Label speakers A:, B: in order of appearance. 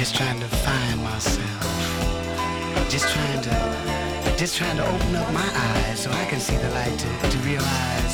A: just trying to find myself. Just trying to, just trying to open up my eyes so I can see the light to, to realize